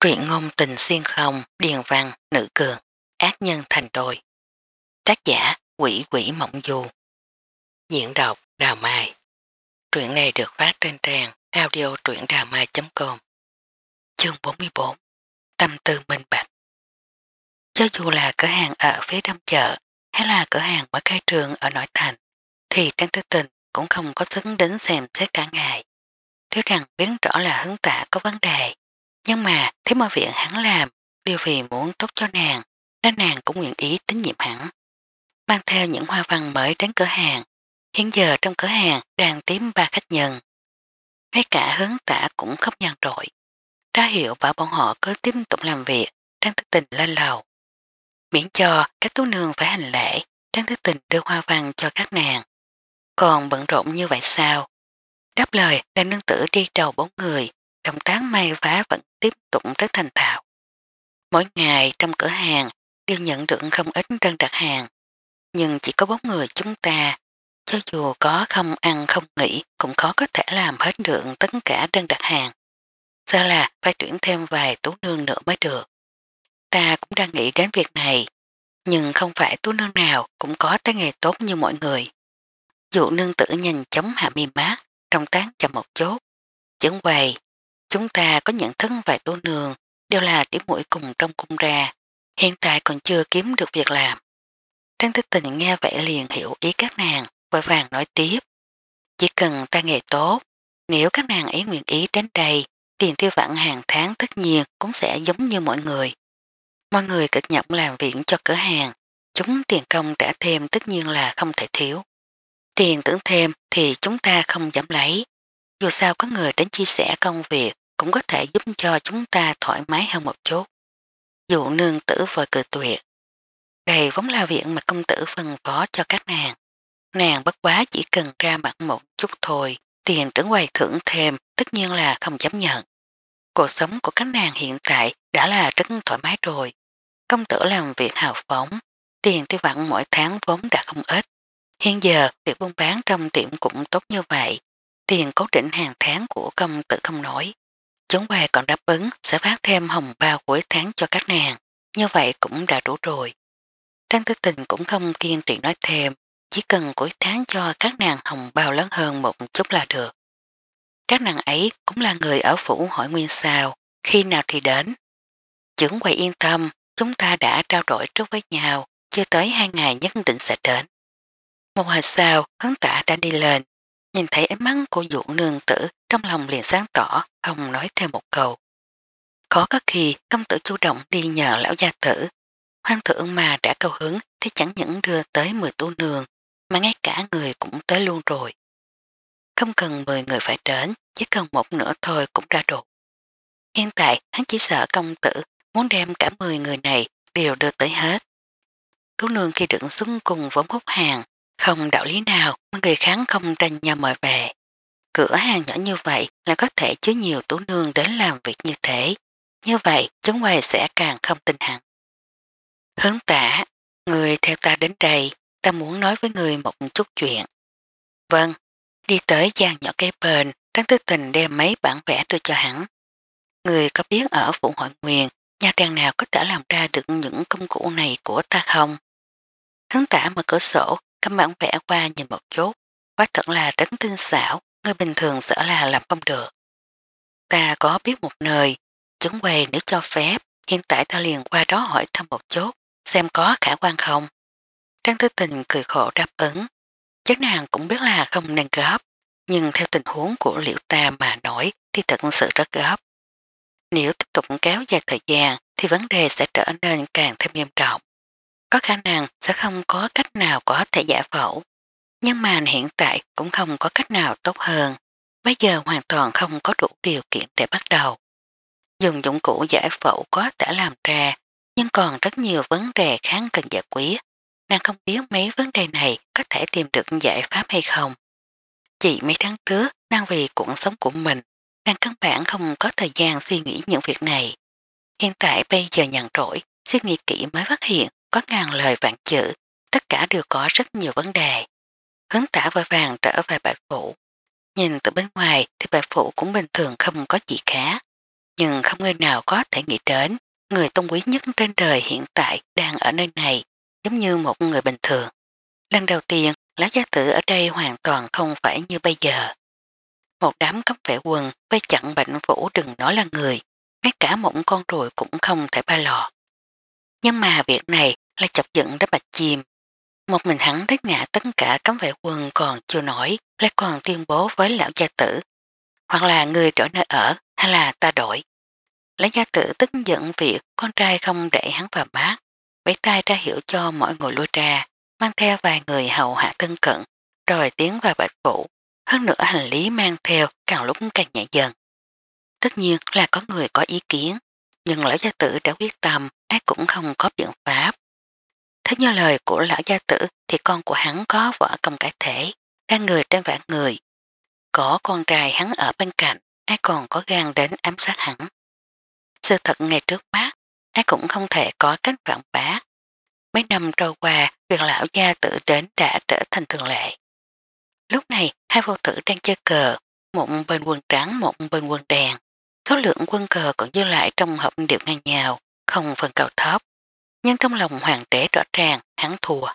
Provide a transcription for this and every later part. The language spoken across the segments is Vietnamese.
truyện ngôn tình xuyên không, điền văn, nữ cường, ác nhân thành đôi. Tác giả quỷ quỷ mộng du. Diễn đọc Đào Mai. Truyện này được phát trên trang audio truyệnđàmai.com Chương 44 Tâm tư minh bạch Cho dù là cửa hàng ở phía đông chợ hay là cửa hàng mở cái trường ở nội thành thì Trang Tư Tình cũng không có xứng đến xem xét cả ngày. Thiếu rằng biến rõ là hứng tả có vấn đề nhưng mà thế mơ viện hắn làm đều vì muốn tốt cho nàng, nên nàng cũng nguyện ý tín nhiệm hắn. Mang theo những hoa văn mới đến cửa hàng, hiện giờ trong cửa hàng đang tím ba khách nhân. Ngay cả hướng tả cũng khóc nhăn trội. Ra hiệu bảo bọn họ cứ tiếp tục làm việc, đang thức tình lên lầu. Miễn cho các tú nương phải hành lễ, đang thức tình đưa hoa văn cho các nàng. Còn bận rộn như vậy sao? Đáp lời là nương tử đi đầu bốn người trong tác may vá vẫn tiếp tục rất thành tạo. Mỗi ngày trong cửa hàng đều nhận được không ít đơn đặt hàng. Nhưng chỉ có bốn người chúng ta, cho dù có không ăn không nghỉ cũng khó có thể làm hết được tất cả đơn đặt hàng. Sao là phải tuyển thêm vài tú nương nữa mới được. Ta cũng đang nghĩ đến việc này, nhưng không phải tú nương nào cũng có tới nghề tốt như mọi người. Dụ nương tử nhanh chóng hạ mi mát, trong tán chậm một chốt. Chứng quầy Chúng ta có nhận thức vài tố nương đều là tiếng mũi cùng trong cung ra, hiện tại còn chưa kiếm được việc làm. Trang thức tình nghe vậy liền hiểu ý các nàng, và vàng nói tiếp. Chỉ cần ta nghề tốt, nếu các nàng ý nguyện ý đến đây, tiền tiêu vạn hàng tháng tất nhiên cũng sẽ giống như mọi người. Mọi người cực nhập làm viện cho cửa hàng, chúng tiền công trả thêm tất nhiên là không thể thiếu. Tiền tưởng thêm thì chúng ta không dám lấy, dù sao có người đến chia sẻ công việc cũng có thể giúp cho chúng ta thoải mái hơn một chút. Dụ nương tử vội cười tuyệt. Đây vốn là viện mà công tử phân phó cho các nàng. Nàng bất quá chỉ cần ra mặt một chút thôi, tiền tưởng quầy thưởng thêm tất nhiên là không chấp nhận. Cuộc sống của các nàng hiện tại đã là rất thoải mái rồi. Công tử làm việc hào phóng, tiền tiêu vặn mỗi tháng vốn đã không ít. Hiện giờ, việc buôn bán trong tiệm cũng tốt như vậy, tiền cố định hàng tháng của công tử không nổi. Chúng quà còn đáp ứng sẽ phát thêm hồng bao cuối tháng cho các nàng, như vậy cũng đã đủ rồi. Trang tư tình cũng không kiên trì nói thêm, chỉ cần cuối tháng cho các nàng hồng bao lớn hơn một chút là được. Các nàng ấy cũng là người ở phủ hỏi nguyên sao, khi nào thì đến. Chứng quầy yên tâm, chúng ta đã trao đổi trước với nhau, chưa tới hai ngày nhất định sẽ đến. Một hồi sau, hướng tả đã đi lên, Nhìn thấy ánh mắt của dụ nương tử trong lòng liền sáng tỏ, ông nói thêm một câu. Có các khi công tử chủ động đi nhờ lão gia tử, hoang thượng mà đã cầu hứng thì chẳng những đưa tới 10 tu nương, mà ngay cả người cũng tới luôn rồi. Không cần 10 người phải đến, chỉ cần một nửa thôi cũng ra đủ. Hiện tại hắn chỉ sợ công tử muốn đem cả 10 người này đều đưa tới hết. Tú nương khi đựng xứng cùng vốn hút hàng, không đạo lý nào mà người kháng không tranh nhau mời về. Cửa hàng nhỏ như vậy là có thể chứa nhiều tú nương đến làm việc như thế. Như vậy chúng quay sẽ càng không tin hẳn. Hướng tả, người theo ta đến đây, ta muốn nói với người một chút chuyện. Vâng, đi tới gian nhỏ cây bền, đáng tư tình đem mấy bản vẽ đưa cho hắn. Người có biết ở phụ hội nguyền, nhà trang nào có thể làm ra được những công cụ này của ta không? Hướng tả mở cửa sổ Cấm bản vẽ qua nhìn một chút, quá thật là rất tinh xảo, người bình thường sợ là làm không được. Ta có biết một nơi, chứng quầy nếu cho phép, hiện tại ta liền qua đó hỏi thăm một chút, xem có khả quan không. Trang thứ Tình cười khổ đáp ứng, chắc nàng cũng biết là không nên góp, nhưng theo tình huống của liệu ta mà nổi thì thật sự rất góp. Nếu tiếp tục kéo dài thời gian thì vấn đề sẽ trở nên càng thêm nghiêm trọng có khả năng sẽ không có cách nào có thể giả phẫu. Nhưng mà hiện tại cũng không có cách nào tốt hơn. Bây giờ hoàn toàn không có đủ điều kiện để bắt đầu. Dùng dụng cụ giải phẫu có thể làm ra, nhưng còn rất nhiều vấn đề kháng cần giải quyết. Nàng không biết mấy vấn đề này có thể tìm được giải pháp hay không. Chỉ mấy tháng trước, nàng vì cuộc sống của mình, nàng căn bản không có thời gian suy nghĩ những việc này. Hiện tại bây giờ nhận rỗi, suy nghĩ kỹ mới phát hiện có ngàn lời vạn chữ, tất cả đều có rất nhiều vấn đề. Hướng tả vội vàng trở về bạch phủ. Nhìn từ bên ngoài thì bạch phủ cũng bình thường không có gì khác Nhưng không người nào có thể nghĩ đến, người tôn quý nhất trên đời hiện tại đang ở nơi này, giống như một người bình thường. Lần đầu tiên, lá gia tử ở đây hoàn toàn không phải như bây giờ. Một đám cấp vệ quần với chặn bệnh phủ đừng nói là người, ngay cả một con ruồi cũng không thể ba lọ Nhưng mà việc này lại chọc giận đá bạch chìm. Một mình hắn đánh ngã tất cả cấm vệ quân còn chưa nổi, lại còn tuyên bố với lão gia tử. Hoặc là người đổi nơi ở, hay là ta đổi. Lão gia tử tức giận việc con trai không để hắn vào bát, bấy tay ra hiểu cho mọi người lôi ra, mang theo vài người hầu hạ thân cận, rồi tiến vào bạch vụ. Hơn nữa hành lý mang theo càng lúc càng nhẹ dần. Tất nhiên là có người có ý kiến, nhưng lão gia tử đã quyết tâm ác cũng không có biện pháp Thế như lời của lão gia tử thì con của hắn có vỏ cầm cải thể, đang người trên vạn người. Có con trai hắn ở bên cạnh, ai còn có gan đến ám sát hắn. Sự thật ngày trước mắt, ai cũng không thể có cách vạn bá. Mấy năm trôi qua, việc lão gia tử đến đã trở thành thường lệ. Lúc này, hai vô tử đang chơi cờ, một bên quân trắng, một bên quân đèn. Số lượng quân cờ còn dư lại trong hộp điệu ngang nhào, không phần cầu thóp nhưng trong lòng hoàng đế rõ ràng hắn thua.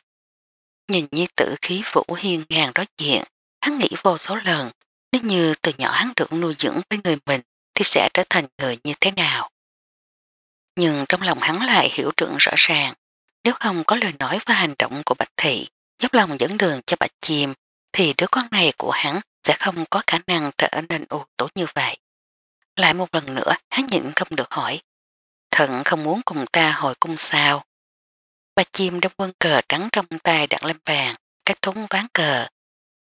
Nhìn như tử khí vũ hiên ngàn đối diện, hắn nghĩ vô số lần, nếu như từ nhỏ hắn được nuôi dưỡng với người mình thì sẽ trở thành người như thế nào. Nhưng trong lòng hắn lại hiểu trượng rõ ràng, nếu không có lời nói và hành động của Bạch Thị giúp lòng dẫn đường cho Bạch Chim thì đứa con này của hắn sẽ không có khả năng trở nên ưu tố như vậy. Lại một lần nữa hắn nhịn không được hỏi Thần không muốn cùng ta hồi cung sao. Bà chim đâm quân cờ trắng trong tay đặt lên bàn, kết thúng ván cờ.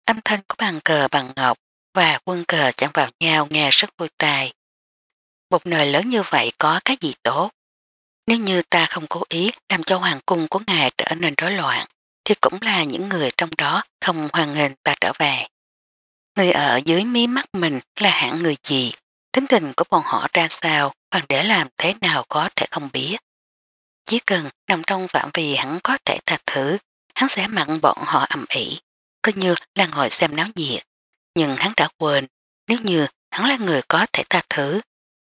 Âm thanh của bàn cờ bằng ngọc và quân cờ chạm vào nhau nghe rất vui tai. Một nơi lớn như vậy có cái gì tốt? Nếu như ta không cố ý làm cho hoàng cung của ngài trở nên rối loạn, thì cũng là những người trong đó không hoàn nghênh ta trở về. Người ở dưới mí mắt mình là hạng người gì? Tính tình của bọn họ ra sao, bằng để làm thế nào có thể không biết. Chỉ cần nằm trong phạm vi hắn có thể tha thử, hắn sẽ mặn bọn họ ẩm ỉ, coi như là ngồi xem náo nhiệt. Nhưng hắn đã quên, nếu như hắn là người có thể tha thứ,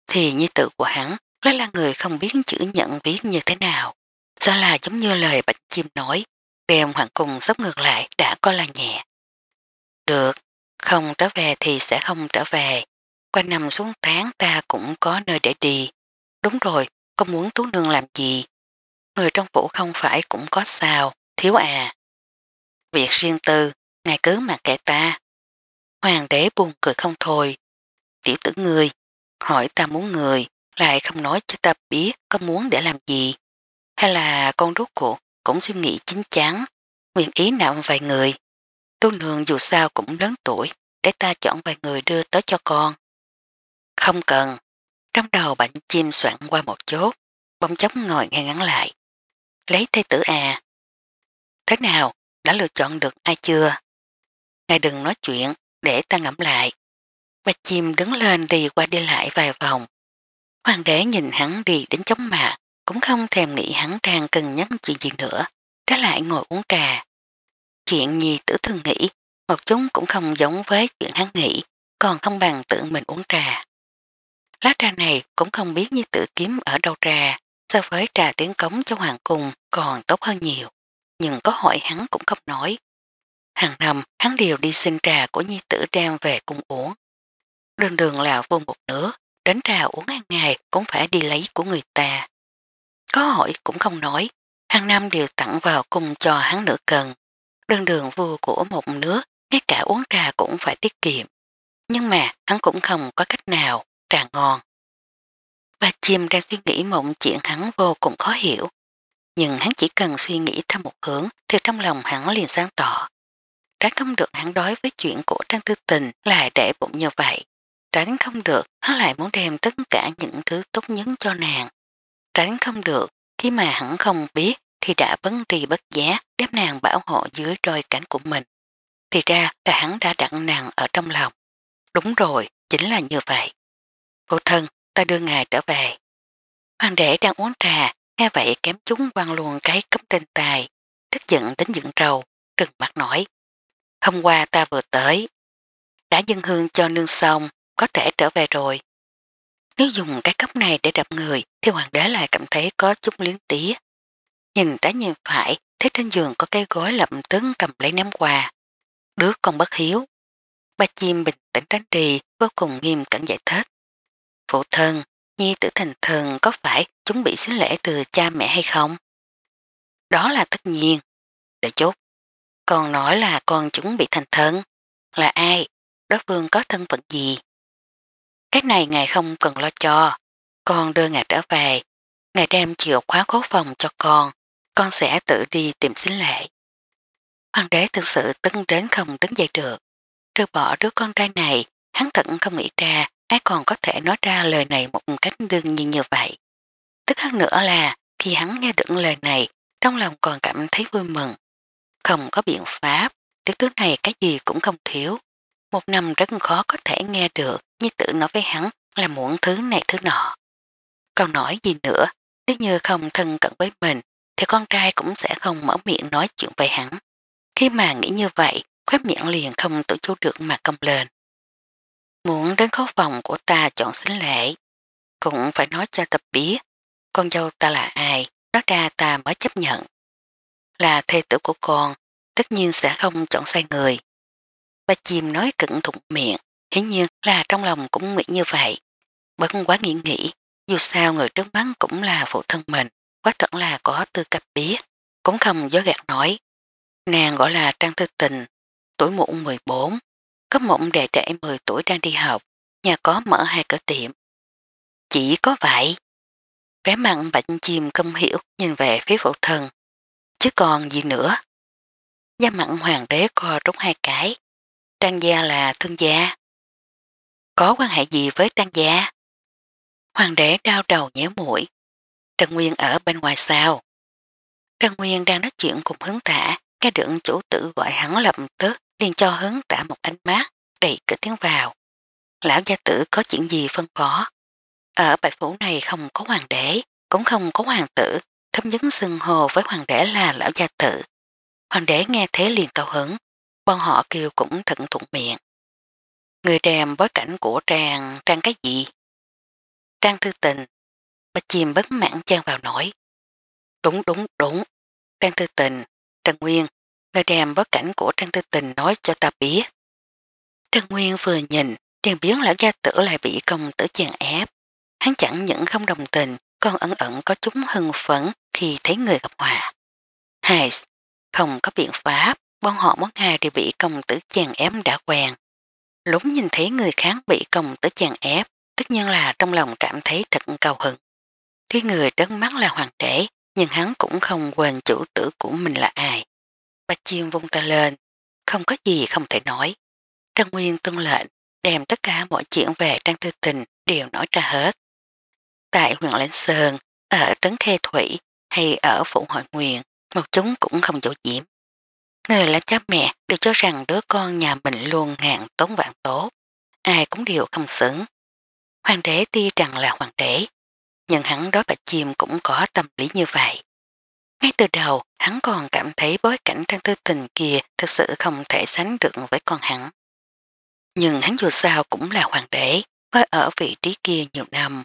thì như tự của hắn lại là người không biết chữ nhận viết như thế nào. do là giống như lời bạch chim nói, đem hoàng cung sốc ngược lại đã có là nhẹ. Được, không trở về thì sẽ không trở về, qua năm xuống tháng ta cũng có nơi để đi. Đúng rồi, con muốn Tú Nương làm gì? Người trong phủ không phải cũng có sao, thiếu à. Việc riêng tư, ngài cứ mà kệ ta. Hoàng đế buồn cười không thôi. Tiểu tử người, hỏi ta muốn người, lại không nói cho ta biết con muốn để làm gì. Hay là con rốt cuộc cũng suy nghĩ chính chắn, nguyện ý nạm vài người. Tô nương dù sao cũng lớn tuổi, để ta chọn vài người đưa tới cho con. Không cần. Trong đầu bảnh chim soạn qua một chốt, bông chốc ngồi ngay ngắn lại. Lấy thê tử à. Thế nào, đã lựa chọn được ai chưa? Ngài đừng nói chuyện, để ta ngẫm lại. Bạch chim đứng lên đi qua đi lại vài vòng. Hoàng đế nhìn hắn đi đến chóng mạ, cũng không thèm nghĩ hắn đang cần nhắc chuyện gì nữa, trái lại ngồi uống trà. Chuyện nhì tử thường nghĩ, một chúng cũng không giống với chuyện hắn nghĩ, còn không bằng tự mình uống trà. Lá trà này cũng không biết như tự kiếm ở đâu trà, so với trà tiếng cống cho hoàng cung còn tốt hơn nhiều. Nhưng có hỏi hắn cũng không nói. Hàng năm hắn đều đi xin trà của nhi tử đem về cung uống. Đường đường là vô một nửa, đánh trà uống hàng ngày cũng phải đi lấy của người ta. Có hỏi cũng không nói, hàng năm đều tặng vào cung cho hắn nửa cần. Đường đường vua của một nước, ngay cả uống trà cũng phải tiết kiệm. Nhưng mà hắn cũng không có cách nào trà ngon. Ba chim đang suy nghĩ mộng chuyện hắn vô cùng khó hiểu, nhưng hắn chỉ cần suy nghĩ theo một hướng thì trong lòng hắn liền sáng tỏ. Tránh không được hắn đối với chuyện của Trang Tư Tình lại để bụng như vậy. Tránh không được, hắn lại muốn đem tất cả những thứ tốt nhất cho nàng. Tránh không được, khi mà hắn không biết thì đã vấn trì bất giá đem nàng bảo hộ dưới đôi cánh của mình. Thì ra là hắn đã đặn nàng ở trong lòng. Đúng rồi, chính là như vậy. Phụ thân, ta đưa ngài trở về. Hoàng đệ đang uống trà, nghe vậy kém chúng quăng luôn cái cấm tên tài, tức giận đến dựng trầu, trừng mặt nổi. Hôm qua ta vừa tới, đã dân hương cho nương xong, có thể trở về rồi. Nếu dùng cái cốc này để đập người thì hoàng đế lại cảm thấy có chút liếng tí. Nhìn trái nhìn phải, thấy trên giường có cái gối lậm tấn cầm lấy ném quà. Đứa con bất hiếu. Ba chim bình tĩnh tránh đi, vô cùng nghiêm cẩn giải thích phụ thân, nhi tử thành thần có phải chúng bị xính lễ từ cha mẹ hay không? Đó là tất nhiên. Đợi chút, còn nói là con chúng bị thành thần Là ai? Đối phương có thân phận gì? Cái này ngài không cần lo cho. Con đưa ngài trở về. Ngài đem chịu khóa khố phòng cho con. Con sẽ tự đi tìm xính lễ. Hoàng đế thực sự tưng đến không đứng dậy được. Trừ bỏ đứa con trai này, hắn thận không nghĩ ra ai còn có thể nói ra lời này một cách đương nhiên như vậy. Tức hơn nữa là khi hắn nghe được lời này trong lòng còn cảm thấy vui mừng. Không có biện pháp, tiểu tứ này cái gì cũng không thiếu. Một năm rất khó có thể nghe được như tự nói với hắn là muộn thứ này thứ nọ. Còn nói gì nữa, nếu như không thân cận với mình thì con trai cũng sẽ không mở miệng nói chuyện về hắn. Khi mà nghĩ như vậy, khóe miệng liền không tự chú được mà cầm lên. Muốn đến khóc phòng của ta chọn xính lễ, cũng phải nói cho tập biết, con dâu ta là ai, nó ra ta mới chấp nhận. Là thê tử của con, tất nhiên sẽ không chọn sai người. Ba chim nói cẩn thụng miệng, hiển nhiên là trong lòng cũng nghĩ như vậy. bởi không quá nghĩ nghĩ, dù sao người trước mắt cũng là phụ thân mình, quá thật là có tư cách biết, cũng không dối gạt nói. Nàng gọi là Trang Thư Tình, tuổi muộn 14, có một đệ trẻ 10 tuổi đang đi học, nhà có mở hai cửa tiệm. Chỉ có vậy. Vé mặn bạch chim không hiểu nhìn về phía phụ thân. Chứ còn gì nữa. Gia mặn hoàng đế co rút hai cái. Trang gia là thương gia. Có quan hệ gì với trang gia? Hoàng đế đau đầu nhéo mũi. Trần Nguyên ở bên ngoài sao? Trần Nguyên đang nói chuyện cùng hướng thả, nghe được chủ tử gọi hắn lập tức liền cho hứng tả một ánh mắt, đầy cửa tiếng vào. Lão gia tử có chuyện gì phân phó? Ở bạch phủ này không có hoàng đế, cũng không có hoàng tử, thấm dứng xưng hồ với hoàng đế là lão gia tử. Hoàng đế nghe thế liền cao hứng, bọn họ kêu cũng thận thuận miệng. Người đèm bối cảnh của Trang, Trang cái gì? Trang thư tình, bà chìm bất mãn trang vào nổi. Đúng đúng đúng, Trang thư tình, trang Nguyên, người đem bất cảnh của Trang Tư Tình nói cho ta biết. Trần Nguyên vừa nhìn, tiền biến lão gia tử lại bị công tử chèn ép. Hắn chẳng những không đồng tình, còn ẩn ẩn có chúng hưng phấn khi thấy người gặp hòa. Hai, không có biện pháp, bọn họ mất hai đều bị công tử chèn ép đã quen. Lúng nhìn thấy người khác bị công tử chèn ép, tất nhiên là trong lòng cảm thấy thật cao hứng. Tuy người trấn mắt là hoàng trẻ, nhưng hắn cũng không quên chủ tử của mình là ai. Bạch Chiêm vung tay lên, không có gì không thể nói. Trang Nguyên tuân lệnh, đem tất cả mọi chuyện về Trang Tư Tình đều nói ra hết. Tại huyện Lãnh Sơn, ở Trấn khe Thủy hay ở Phụ Hội Nguyên, một chúng cũng không dỗ diễm. Người làm cha mẹ đều cho rằng đứa con nhà mình luôn ngàn tốn vạn tố, ai cũng đều không xứng. Hoàng đế tuy rằng là hoàng đế, nhưng hắn đối bạch chim cũng có tâm lý như vậy. Ngay từ đầu, hắn còn cảm thấy bối cảnh trang tư tình kia thực sự không thể sánh được với con hắn. Nhưng hắn dù sao cũng là hoàng đế, có ở vị trí kia nhiều năm.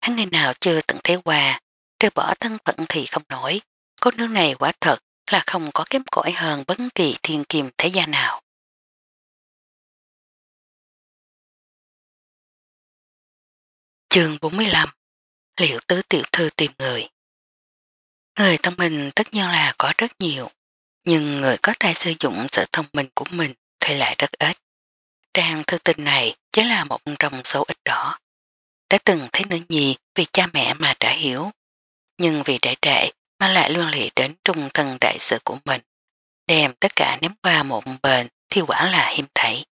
Hắn ngày nào chưa từng thấy qua, trừ bỏ thân phận thì không nổi. Cô nương này quả thật là không có kém cỏi hơn bất kỳ thiên kim thế gia nào. Chương 45 Liệu tứ tiểu thư tìm người Người thông minh tất nhiên là có rất nhiều, nhưng người có thể sử dụng sự thông minh của mình thì lại rất ít. Trang thư tình này chính là một trong số ít đó. Đã từng thấy nữ nhi vì cha mẹ mà đã hiểu, nhưng vì trễ trệ mà lại luôn lì đến trung thân đại sự của mình. Đem tất cả ném qua một bên thì quả là hiếm thấy.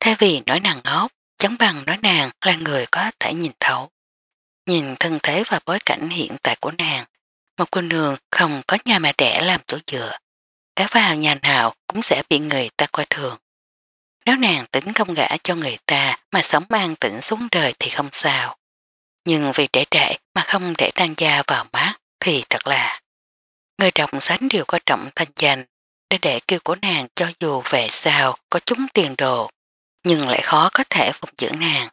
Thay vì nói nàng ngốc, chẳng bằng nói nàng là người có thể nhìn thấu. Nhìn thân thế và bối cảnh hiện tại của nàng, một con đường không có nhà mà đẻ làm chỗ dựa, cá vào nhà nào cũng sẽ bị người ta coi thường. Nếu nàng tính không gã cho người ta mà sống an tỉnh xuống đời thì không sao. Nhưng vì để đệ mà không để tan gia vào mắt thì thật là người đọc sánh đều có trọng thanh danh để để kêu của nàng cho dù về sao có chúng tiền đồ nhưng lại khó có thể phục dưỡng nàng.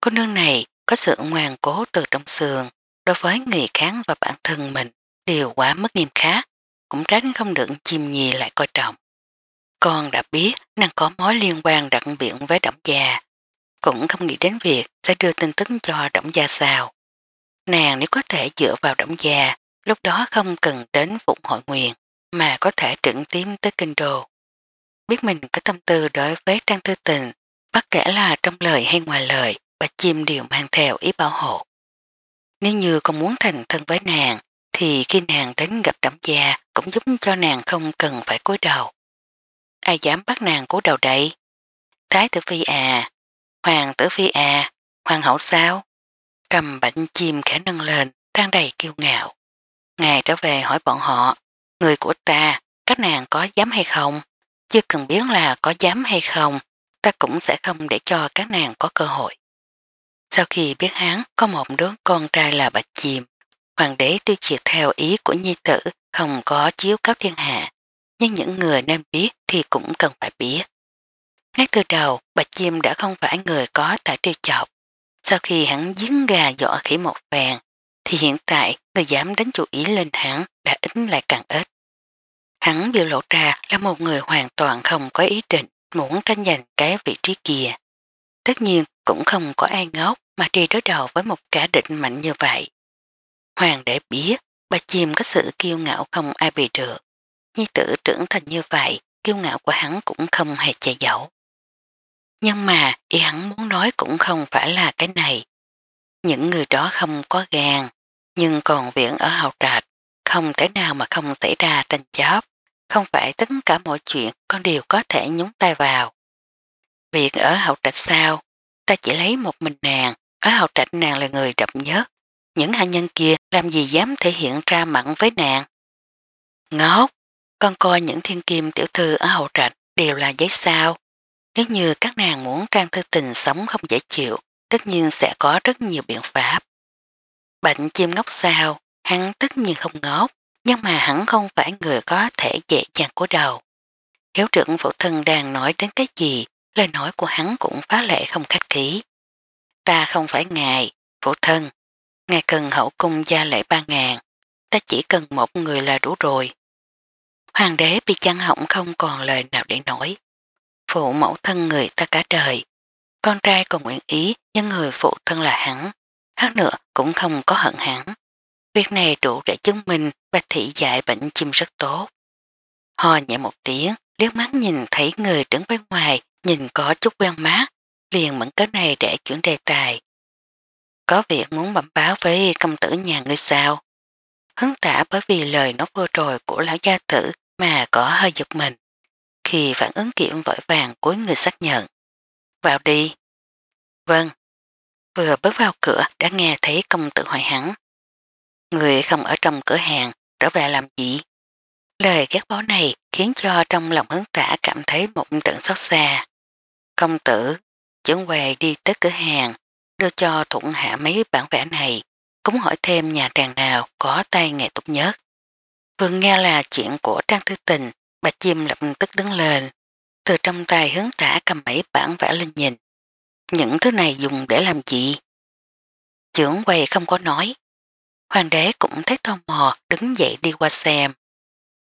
Cô nương này có sự ngoan cố từ trong xương đối với người kháng và bản thân mình Điều quá mất nghiêm khắc, cũng tránh không được chim nhì lại coi trọng. Con đã biết nàng có mối liên quan đặc biệt với động gia, cũng không nghĩ đến việc sẽ đưa tin tức cho động gia sao. Nàng nếu có thể dựa vào động gia, lúc đó không cần đến phụng hội nguyện, mà có thể trưởng tím tới kinh đồ. Biết mình có tâm tư đối với trang tư tình, bất kể là trong lời hay ngoài lời, và chim đều mang theo ý bảo hộ. Nếu như con muốn thành thân với nàng, thì khi nàng đến gặp đám gia cũng giúp cho nàng không cần phải cúi đầu. Ai dám bắt nàng cúi đầu đây? Thái tử phi à, hoàng tử phi à, hoàng hậu sao? Cầm bánh chim khẽ nâng lên, đang đầy kiêu ngạo. Ngài trở về hỏi bọn họ, người của ta, các nàng có dám hay không? Chưa cần biết là có dám hay không, ta cũng sẽ không để cho các nàng có cơ hội. Sau khi biết hắn có một đứa con trai là bạch chim, hoàng đế tiêu triệt theo ý của nhi tử không có chiếu cáo thiên hạ, nhưng những người nên biết thì cũng cần phải biết. Ngay từ đầu, Bạch Chim đã không phải người có tại trêu chọc. Sau khi hắn giếng gà dọa khỉ một vàng, thì hiện tại người dám đánh chú ý lên hắn đã ít lại càng ít. Hắn biểu lộ ra là một người hoàn toàn không có ý định muốn tranh giành cái vị trí kia. Tất nhiên cũng không có ai ngốc mà đi đối đầu với một cả định mạnh như vậy. Hoàng đế biết, bà chìm có sự kiêu ngạo không ai bị được. Nhi tử trưởng thành như vậy, kiêu ngạo của hắn cũng không hề che giấu. Nhưng mà, ý hắn muốn nói cũng không phải là cái này. Những người đó không có gan, nhưng còn viện ở hào trạch, không thể nào mà không xảy ra tranh chấp. Không phải tất cả mọi chuyện con đều có thể nhúng tay vào. Việc ở hậu trạch sao? Ta chỉ lấy một mình nàng, ở hậu trạch nàng là người độc nhất, những hạ nhân kia làm gì dám thể hiện ra mặn với nàng. Ngốc, con coi những thiên kim tiểu thư ở hậu trạch đều là giấy sao. Nếu như các nàng muốn trang thư tình sống không dễ chịu, tất nhiên sẽ có rất nhiều biện pháp. Bệnh chim ngốc sao, hắn tất nhiên không ngốc, nhưng mà hắn không phải người có thể dễ dàng của đầu. Hiếu trưởng phụ thân đang nói đến cái gì, lời nói của hắn cũng phá lệ không khách khí. Ta không phải ngài, phụ thân, Ngài cần hậu cung gia lễ ba ngàn, ta chỉ cần một người là đủ rồi. Hoàng đế bị chăn hỏng không còn lời nào để nói. Phụ mẫu thân người ta cả đời. Con trai còn nguyện ý nhưng người phụ thân là hắn. Hát nữa cũng không có hận hắn. Việc này đủ để chứng minh bạch thị dạy bệnh chim rất tốt. Hò nhẹ một tiếng, liếc mắt nhìn thấy người đứng bên ngoài, nhìn có chút quen mát, liền mẫn cớ này để chuyển đề tài có việc muốn bẩm báo với công tử nhà người sao. Hứng tả bởi vì lời nói vô rồi của lão gia tử mà có hơi giật mình. Khi phản ứng kiệm vội vàng cuối người xác nhận. Vào đi. Vâng. Vừa bước vào cửa đã nghe thấy công tử hỏi hắn. Người không ở trong cửa hàng, trở về làm gì? Lời ghét bó này khiến cho trong lòng hứng tả cảm thấy một trận xót xa. Công tử, trưởng quầy đi tới cửa hàng, đưa cho Thuận Hạ mấy bản vẽ này, cũng hỏi thêm nhà tràng nào có tay nghề tốt nhất. Vừa nghe là chuyện của Trang Thư Tình, bà chim lập tức đứng lên, từ trong tay hướng tả cầm mấy bản vẽ lên nhìn. Những thứ này dùng để làm gì? Chưởng quầy không có nói. Hoàng đế cũng thấy tò mò đứng dậy đi qua xem.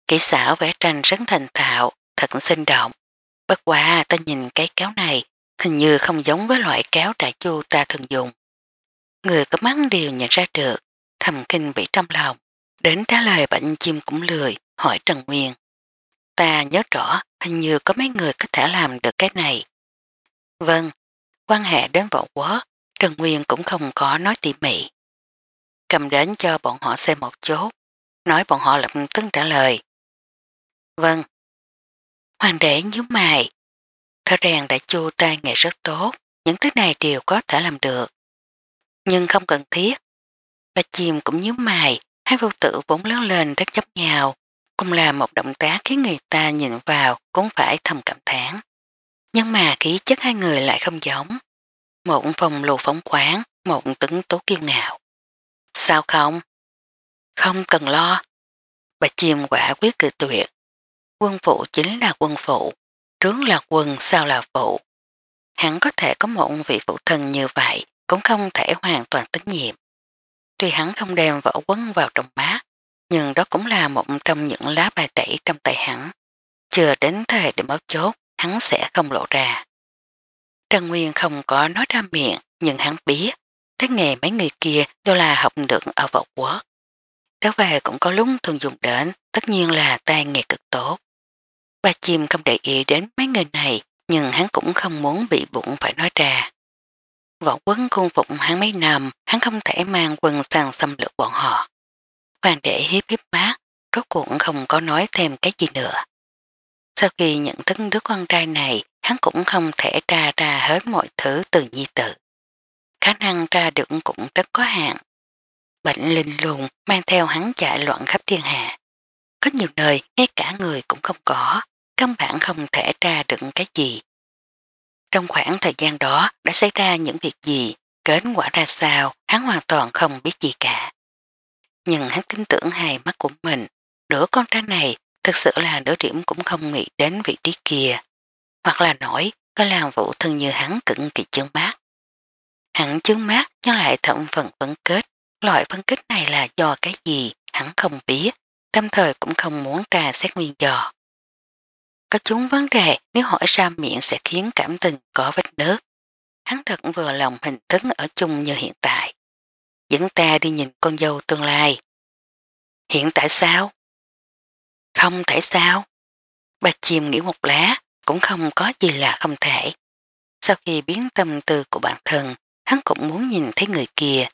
Kỹ xảo vẽ tranh rất thành thạo, thật sinh động. Bất quả ta nhìn cái kéo này hình như không giống với loại kéo trà chu ta thường dùng. Người có mắt đều nhận ra được, thầm kinh bị trong lòng, đến trả lời bệnh chim cũng lười, hỏi Trần Nguyên. Ta nhớ rõ hình như có mấy người có thể làm được cái này. Vâng, quan hệ đến võ quá Trần Nguyên cũng không có nói tỉ mỉ. Cầm đến cho bọn họ xem một chốt, nói bọn họ lập tức trả lời. Vâng. Hoàng đế nhớ mày, Rõ ràng đã chu tay nghề rất tốt, những thứ này đều có thể làm được. Nhưng không cần thiết. Bà chìm cũng nhớ mày, hai vô tử vốn lớn lên rất dốc nhào, cũng là một động tác khiến người ta nhìn vào cũng phải thầm cảm thán. Nhưng mà khí chất hai người lại không giống. Một phòng lù phóng quán, một tứng tố kiêu ngạo. Sao không? Không cần lo. Bà chìm quả quyết cự tuyệt. Quân phụ chính là quân phụ trướng là quân sao là phụ. Hắn có thể có một vị phụ thân như vậy cũng không thể hoàn toàn tính nhiệm. Tuy hắn không đem võ quấn vào trong bát, nhưng đó cũng là một trong những lá bài tẩy trong tay hắn. Chưa đến thời điểm báo chốt, hắn sẽ không lộ ra. Trần Nguyên không có nói ra miệng, nhưng hắn biết, thế nghề mấy người kia đều là học được ở võ quốc. Đó về cũng có lúc thường dùng đến, tất nhiên là tay nghề cực tốt. Ba chim không để ý đến mấy người này nhưng hắn cũng không muốn bị bụng phải nói ra. Võ quấn cung phụng hắn mấy năm hắn không thể mang quân sang xâm lược bọn họ. Hoàng đệ hiếp hiếp mát rốt cuộc không có nói thêm cái gì nữa. Sau khi nhận thức đứa con trai này hắn cũng không thể tra ra hết mọi thứ từ nhi tử. Khả năng tra được cũng rất có hạn. Bệnh linh lùng mang theo hắn chạy loạn khắp thiên hạ. Có nhiều nơi ngay cả người cũng không có, căn bản không thể ra được cái gì. Trong khoảng thời gian đó đã xảy ra những việc gì, kết quả ra sao, hắn hoàn toàn không biết gì cả. Nhưng hắn tin tưởng hai mắt của mình, đứa con trai này thực sự là đứa điểm cũng không nghĩ đến vị trí kia, hoặc là nổi có làm vụ thân như hắn cực kỳ chướng mát. Hắn chướng mát nhưng lại thậm phần phân kết, loại phân kết này là do cái gì hắn không biết, tâm thời cũng không muốn trà xét nguyên dò. Có chúng vấn đề nếu hỏi ra miệng sẽ khiến cảm tình có vết nước. Hắn thật vừa lòng hình thức ở chung như hiện tại. Dẫn ta đi nhìn con dâu tương lai. Hiện tại sao? Không thể sao? Bà chìm nghĩ một lá, cũng không có gì là không thể. Sau khi biến tâm tư của bản thân, hắn cũng muốn nhìn thấy người kia,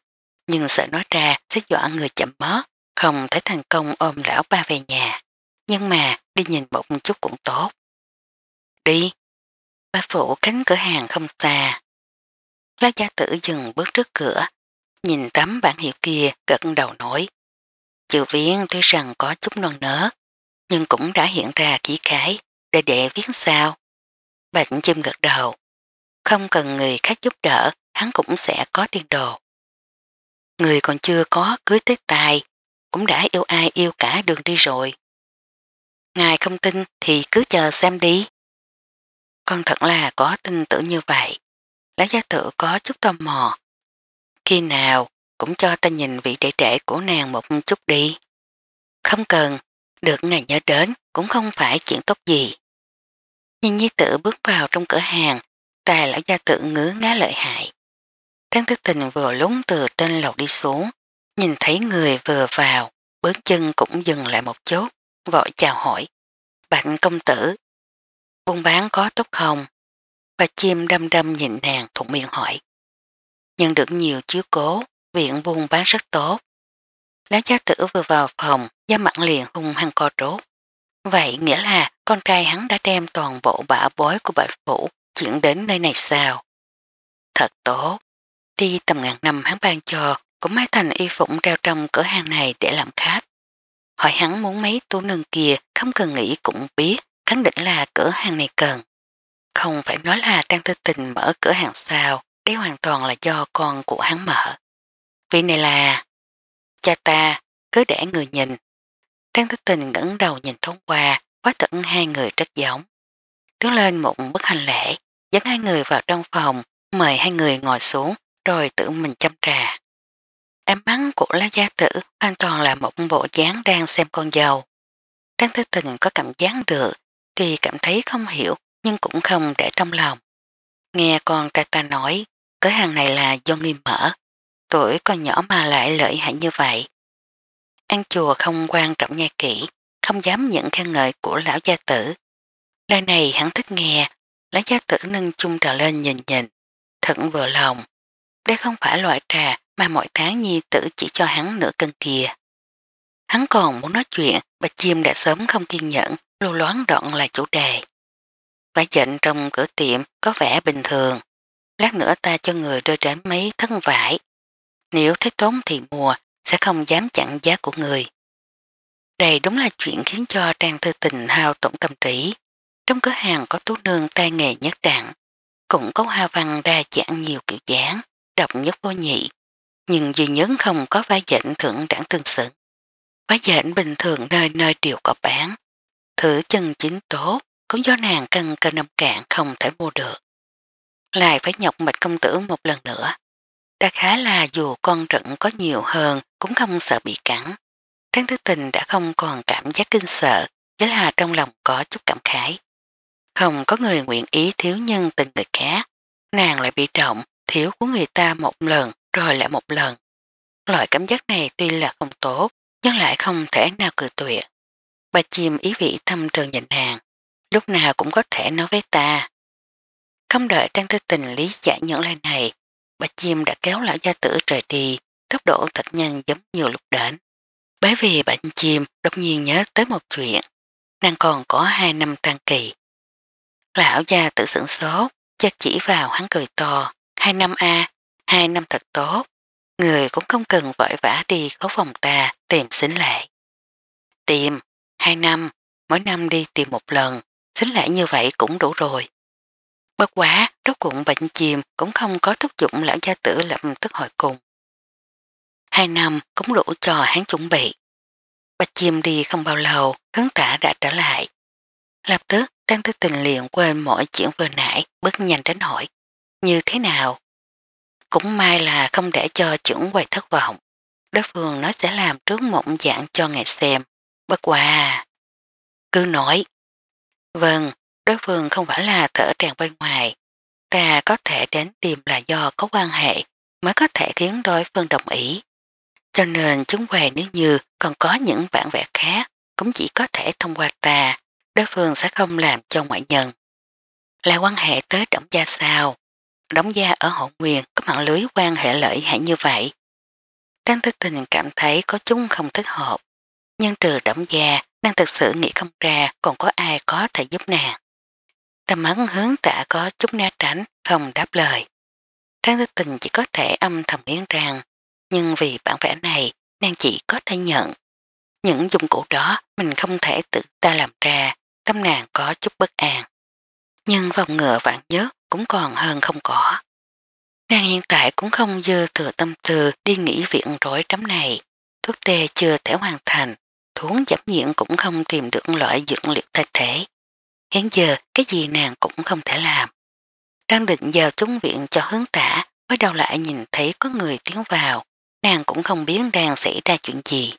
nhưng sợ nói ra sẽ dọa người chậm mất, không thể thành công ôm lão ba về nhà. Nhưng mà đi nhìn bộ một chút cũng tốt. Đi. Ba phủ cánh cửa hàng không xa. Lá gia tử dừng bước trước cửa, nhìn tấm bản hiệu kia gật đầu nổi. Chữ viễn tuy rằng có chút non nớ, nhưng cũng đã hiện ra kỹ khái để để viết sao. Bạch chim gật đầu, không cần người khác giúp đỡ, hắn cũng sẽ có tiền đồ. Người còn chưa có cưới tới tài, cũng đã yêu ai yêu cả đường đi rồi ngài không tin thì cứ chờ xem đi. Con thật là có tin tưởng như vậy. Lão gia tự có chút tò mò. Khi nào cũng cho ta nhìn vị trẻ trẻ của nàng một chút đi. Không cần, được ngài nhớ đến cũng không phải chuyện tốt gì. Nhìn nhi tử bước vào trong cửa hàng, tài lão gia tự ngứa ngá lợi hại. Trang thức tình vừa lúng từ trên lầu đi xuống, nhìn thấy người vừa vào, bước chân cũng dừng lại một chút vội chào hỏi. Bạch công tử, buôn bán có tốt không? Bà chim đâm đâm nhìn nàng thuộc miệng hỏi. Nhận được nhiều chứa cố, viện buôn bán rất tốt. lá giá tử vừa vào phòng, da mặn liền hung hăng co trốt. Vậy nghĩa là con trai hắn đã đem toàn bộ bả bối của bà Phủ chuyển đến nơi này sao? Thật tốt. Ti tầm ngàn năm hắn ban cho, cũng mái thành y phụng treo trong cửa hàng này để làm khách hỏi hắn muốn mấy tú nương kia không cần nghĩ cũng biết, khẳng định là cửa hàng này cần. Không phải nói là Trang Tư Tình mở cửa hàng sao, đây hoàn toàn là do con của hắn mở. Vì này là... Cha ta, cứ để người nhìn. Trang Tư Tình ngẩn đầu nhìn thoáng qua, quá tận hai người rất giống. Tướng lên một bức hành lễ, dẫn hai người vào trong phòng, mời hai người ngồi xuống, rồi tự mình chăm trà. Em bắn của lá gia tử hoàn toàn là một bộ dáng đang xem con dâu. Trang tư tình có cảm giác được thì cảm thấy không hiểu nhưng cũng không để trong lòng. Nghe con trai ta nói cửa hàng này là do nghiêm mở. Tuổi còn nhỏ mà lại lợi hại như vậy. Ăn chùa không quan trọng nha kỹ không dám nhận khen ngợi của lão gia tử. Lời này hắn thích nghe, lão gia tử nâng chung trà lên nhìn nhìn, thận vừa lòng. Đây không phải loại trà mà mỗi tháng nhi tử chỉ cho hắn nửa cân kia. Hắn còn muốn nói chuyện, bà chim đã sớm không kiên nhẫn, lưu loán đoạn là chủ đề. Vả dệnh trong cửa tiệm có vẻ bình thường, lát nữa ta cho người đưa đến mấy thân vải. Nếu thấy tốn thì mùa, sẽ không dám chặn giá của người. Đây đúng là chuyện khiến cho Trang Thư Tình hao tổn tâm trí. Trong cửa hàng có tú nương tay nghề nhất đẳng, cũng có hoa văn đa dạng nhiều kiểu dáng, độc nhất vô nhị nhưng duy nhất không có vai dệnh thượng đẳng tương xứng. Vai dệnh bình thường nơi nơi đều có bán. Thử chân chính tốt, cũng do nàng cân cơ nông cạn không thể mua được. Lại phải nhọc mệt công tử một lần nữa. Đã khá là dù con rận có nhiều hơn cũng không sợ bị cắn. tráng Thứ Tình đã không còn cảm giác kinh sợ, chỉ là trong lòng có chút cảm khái. Không có người nguyện ý thiếu nhân tình người khác, nàng lại bị trọng, thiếu của người ta một lần rồi lại một lần. Loại cảm giác này tuy là không tốt, nhưng lại không thể nào cười tuyệt. Bà chim ý vị thâm trường nhìn hàng, lúc nào cũng có thể nói với ta. Không đợi Trang Tư Tình lý giải những lời này, bà chim đã kéo lão gia tử trời đi, tốc độ thật nhanh giống như lúc đến. Bởi vì bà chim đột nhiên nhớ tới một chuyện, nàng còn có hai năm tan kỳ. Lão gia tử sửng sốt, chết chỉ vào hắn cười to, hai năm A, hai năm thật tốt, người cũng không cần vội vã đi khấu phòng ta tìm xính lệ. Tìm, hai năm, mỗi năm đi tìm một lần, xính lệ như vậy cũng đủ rồi. Bất quá, rốt cuộn bệnh chìm cũng không có thúc dụng lão gia tử lập tức hồi cùng. Hai năm cũng đủ cho hắn chuẩn bị. Bạch chim đi không bao lâu, hướng tả đã trở lại. Lập tức, đang Tư Tình liền quên mọi chuyện vừa nãy, bước nhanh đến hỏi. Như thế nào? Cũng may là không để cho trưởng quầy thất vọng. Đối phương nó sẽ làm trước mộng dạng cho ngài xem. Bất quà. Cứ nói. Vâng, đối phương không phải là thở tràn bên ngoài. Ta có thể đến tìm là do có quan hệ mới có thể khiến đối phương đồng ý. Cho nên chúng quầy nếu như còn có những vạn vẽ khác cũng chỉ có thể thông qua ta, đối phương sẽ không làm cho ngoại nhân. Là quan hệ tới động gia sao, đóng gia ở hộ quyền có mạng lưới quan hệ lợi hại như vậy. Trang thức tình cảm thấy có chúng không thích hợp, nhưng trừ đóng gia đang thực sự nghĩ không ra còn có ai có thể giúp nàng. Tâm ấn hướng tạ có chút né tránh, không đáp lời. Trang thức tình chỉ có thể âm thầm nghiến rằng, nhưng vì bản vẽ này nàng chỉ có thể nhận. Những dụng cụ đó mình không thể tự ta làm ra, tâm nàng có chút bất an nhưng vòng ngựa vạn giớt cũng còn hơn không có. Nàng hiện tại cũng không dư thừa tâm tư đi nghĩ viện rối trắm này. Thuốc tê chưa thể hoàn thành, thuốc giảm nhiễm cũng không tìm được loại dưỡng liệu thay thế. Hiện giờ cái gì nàng cũng không thể làm. Đang định vào chúng viện cho hướng tả, mới đầu lại nhìn thấy có người tiến vào, nàng cũng không biết đang xảy ra chuyện gì.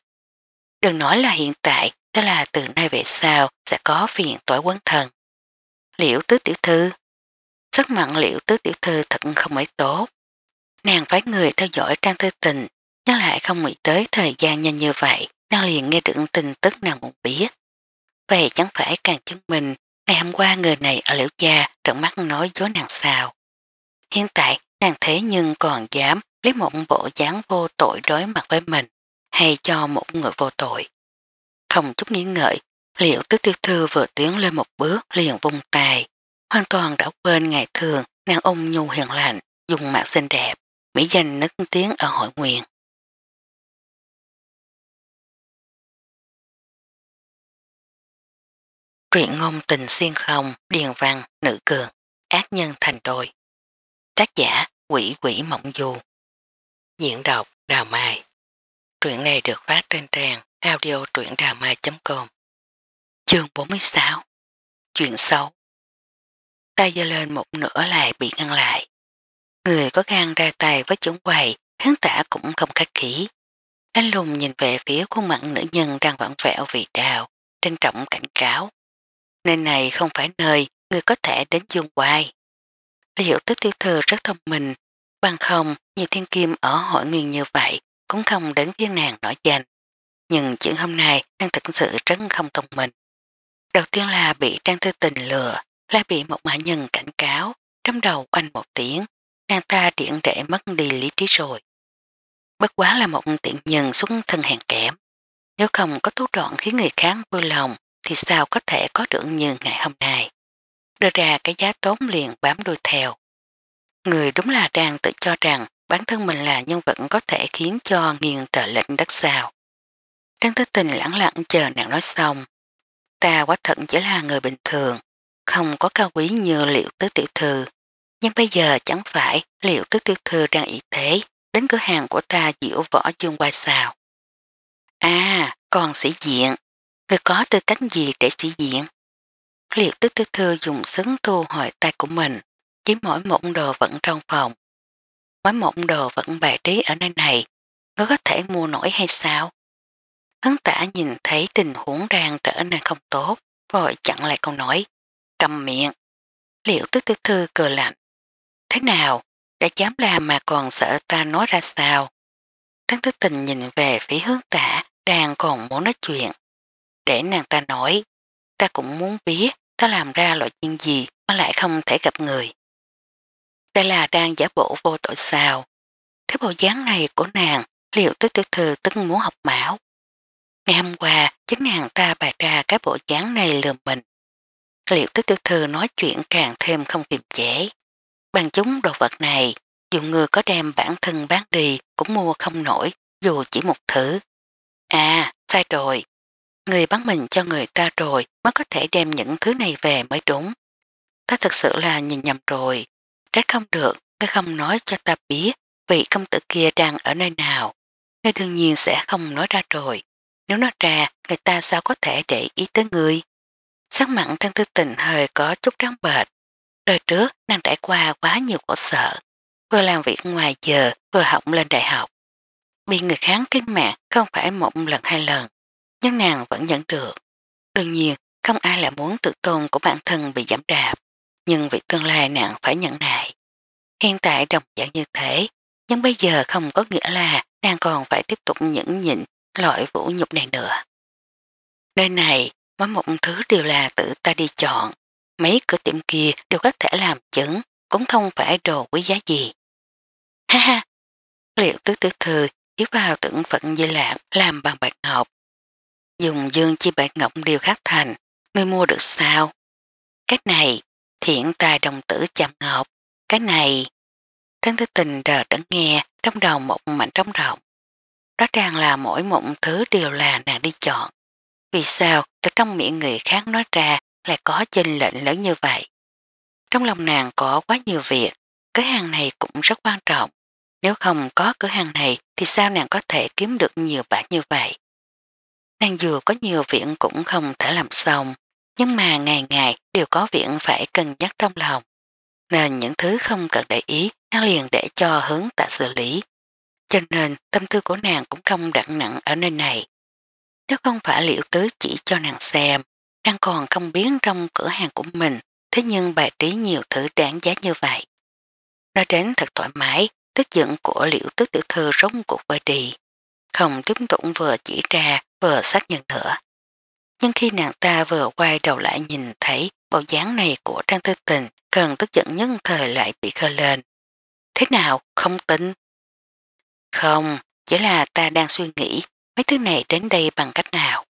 Đừng nói là hiện tại, đó là từ nay về sau sẽ có phiền tối quấn thần. Liễu tứ tiểu thư Sức mặn liễu tứ tiểu thư thật không mấy tốt. Nàng phái người theo dõi trang thư tình, nhưng lại không nghĩ tới thời gian nhanh như vậy, nàng liền nghe được tin tức nàng muốn biết. Vậy chẳng phải càng chứng minh ngày hôm qua người này ở liễu gia trận mắt nói dối nàng sao. Hiện tại nàng thế nhưng còn dám lấy một bộ dáng vô tội đối mặt với mình hay cho một người vô tội. Không chút nghĩ ngợi Liệu tức tiêu thư vừa tiến lên một bước liền vùng tay hoàn toàn đã quên ngày thường nàng ung nhu hiền lành, dùng mặt xinh đẹp, mỹ danh nức tiếng ở hội nguyện. Truyện ngôn tình xuyên không, điền văn, nữ cường, ác nhân thành đôi. Tác giả quỷ quỷ mộng du. Diễn đọc Đào Mai. Truyện này được phát trên trang audio truyệnđàmai.com Chương 46 Chuyện xấu ta dơ lên một nửa lại bị ngăn lại. Người có gan ra tay với chúng quầy, khán tả cũng không khách khí. Anh lùng nhìn về phía khuôn mặt nữ nhân đang vặn vẹo vì đào, trân trọng cảnh cáo. Nơi này không phải nơi người có thể đến dương quai. Liệu tức tiêu thư rất thông minh, bằng không nhiều thiên kim ở hội nguyên như vậy cũng không đến phía nàng nổi danh. Nhưng chuyện hôm nay đang thực sự rất không thông minh. Đầu tiên là bị Trang thư Tình lừa, lại bị một mã nhân cảnh cáo, trong đầu quanh một tiếng, nàng ta điện để mất đi lý trí rồi. Bất quá là một tiện nhân xuống thân hàng kém. Nếu không có tố đoạn khiến người khác vui lòng, thì sao có thể có được như ngày hôm nay. Đưa ra cái giá tốn liền bám đuôi theo. Người đúng là đang tự cho rằng bản thân mình là nhân vật có thể khiến cho nghiêng trở lệnh đất sao. Trang tư tình lãng lặng chờ nàng nói xong, ta quá thật chỉ là người bình thường, không có cao quý như liệu tứ tiểu thư. Nhưng bây giờ chẳng phải liệu tứ tiểu thư đang y tế, đến cửa hàng của ta diễu võ dương qua xào. À, còn sĩ diện, người có tư cách gì để sĩ diện? Liệu tứ tiểu thư dùng xứng thu hồi tay của mình, chỉ mỗi một đồ vẫn trong phòng. Mỗi một đồ vẫn bài trí ở nơi này, có thể mua nổi hay sao? Hắn tả nhìn thấy tình huống đang trở nên không tốt, vội chặn lại câu nói, cầm miệng. Liệu tức tư thư cười lạnh. Thế nào, đã dám làm mà còn sợ ta nói ra sao? Trắng thức tình nhìn về phía hướng tả đang còn muốn nói chuyện. Để nàng ta nói, ta cũng muốn biết ta làm ra loại chuyện gì mà lại không thể gặp người. Ta là đang giả bộ vô tội sao? Thế bộ dáng này của nàng liệu tức tiểu thư tức muốn học mão? Ngày hôm qua, chính nàng ta bày ra cái bộ dáng này lừa mình. Liệu tức tiểu thư nói chuyện càng thêm không kiềm chế. Bằng chúng đồ vật này, dù người có đem bản thân bán đi cũng mua không nổi, dù chỉ một thứ. À, sai rồi. Người bán mình cho người ta rồi mới có thể đem những thứ này về mới đúng. Ta thật sự là nhìn nhầm rồi. Trái không được, ngươi không nói cho ta biết vị công tử kia đang ở nơi nào. Ngươi đương nhiên sẽ không nói ra rồi. Nếu nó trà, người ta sao có thể để ý tới người? Sắc mặn thân tư tình hơi có chút trắng bệt. Đời trước, nàng trải qua quá nhiều khổ sở. Vừa làm việc ngoài giờ, vừa học lên đại học. Bị người kháng kinh mạng không phải một lần hai lần. Nhưng nàng vẫn nhận được. Đương nhiên, không ai là muốn tự tôn của bản thân bị giảm đạp. Nhưng vì tương lai nàng phải nhận lại. Hiện tại đồng dạng như thế, nhưng bây giờ không có nghĩa là nàng còn phải tiếp tục nhẫn nhịn loại vũ nhục này nữa. Nơi này, mỗi một thứ đều là tự ta đi chọn, mấy cửa tiệm kia đều có thể làm chứng, cũng không phải đồ quý giá gì. Ha ha! Liệu tứ tứ thư yếu vào tưởng phận như là làm bằng bạch ngọc. Dùng dương chi bạch ngọc đều khác thành, người mua được sao? Cách này, thiện tài đồng tử chạm ngọc, cái này... Trấn Thứ Tình đờ đã nghe trong đầu một mảnh trống rộng. Đó ràng là mỗi một thứ đều là nàng đi chọn. Vì sao từ trong miệng người khác nói ra lại có trên lệnh lớn như vậy? Trong lòng nàng có quá nhiều việc, cửa hàng này cũng rất quan trọng. Nếu không có cửa hàng này thì sao nàng có thể kiếm được nhiều bạc như vậy? Nàng dù có nhiều viện cũng không thể làm xong, nhưng mà ngày ngày đều có viện phải cân nhắc trong lòng. Nên những thứ không cần để ý, nàng liền để cho hướng tạ xử lý, cho nên tâm tư của nàng cũng không đặng nặng ở nơi này. Nếu không phải liệu tứ chỉ cho nàng xem, đang còn không biến trong cửa hàng của mình, thế nhưng bài trí nhiều thứ đáng giá như vậy. Nói đến thật thoải mái, tức giận của liệu tứ tiểu thư rống cuộc vơi đi, không tiếp tục vừa chỉ ra vừa xác nhận nữa. Nhưng khi nàng ta vừa quay đầu lại nhìn thấy bộ dáng này của Trang Tư Tình cần tức giận nhân thời lại bị khờ lên. Thế nào, không tin, không, chỉ là ta đang suy nghĩ mấy thứ này đến đây bằng cách nào.